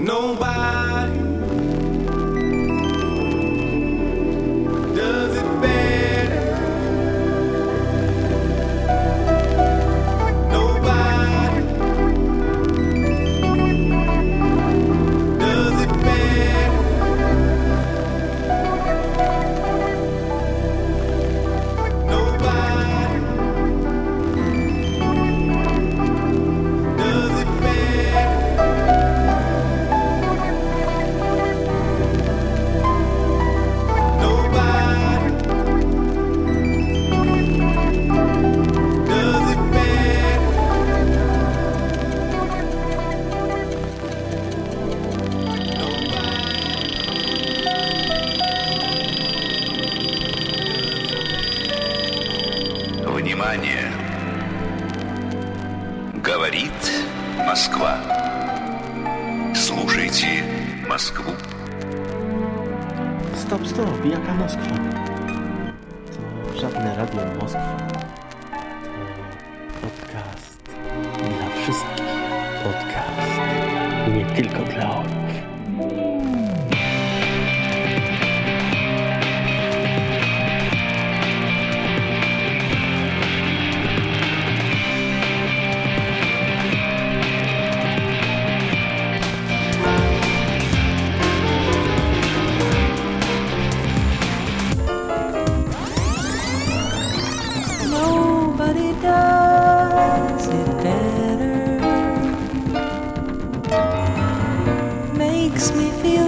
Nobody Говорит Москва. Слушайте Москву. Stop, stop, jaka Moskwa? To żadne Radio Moskwa. To podcast dla wszystkich. Podcast nie tylko dla orłów.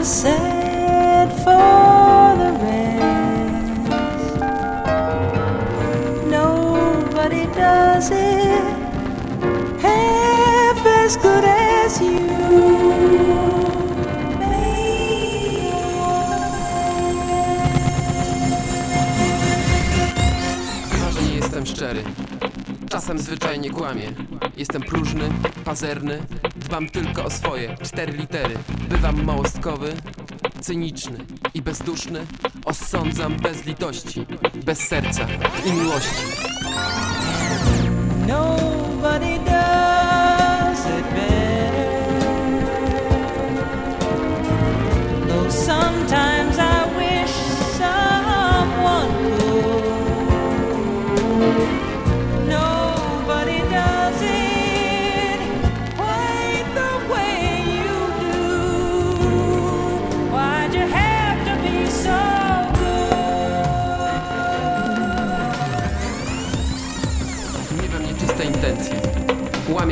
Sad for the rest. Nobody does it half as good as you. Jestem szczery. Czasem zwyczajnie kłamię. Jestem próżny, pazerny, dbam tylko o swoje cztery litery. Bywam małostkowy, cyniczny i bezduszny. Osądzam bez litości, bez serca i miłości. Nobody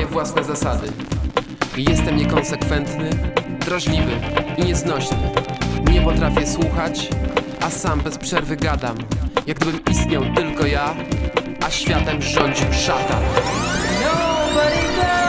Łamię własne zasady. Jestem niekonsekwentny, drażliwy i nieznośny. Nie potrafię słuchać, a sam bez przerwy gadam. Jak gdybym istniał tylko ja, a światem rządził szatan. Nobody does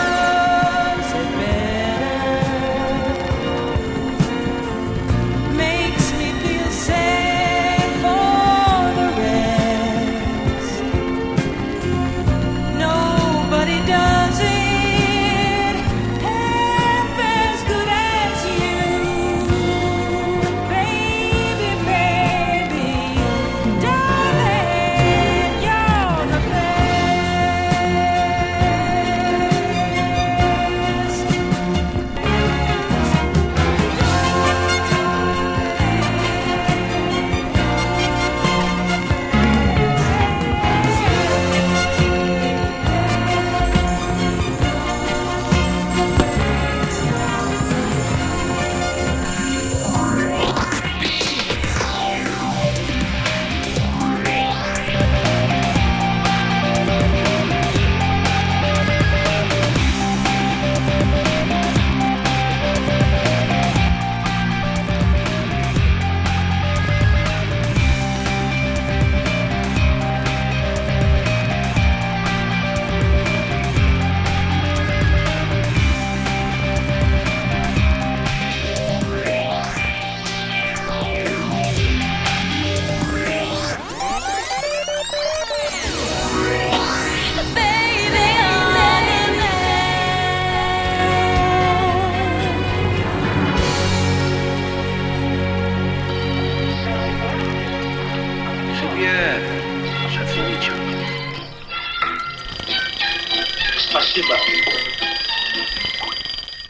Shiva.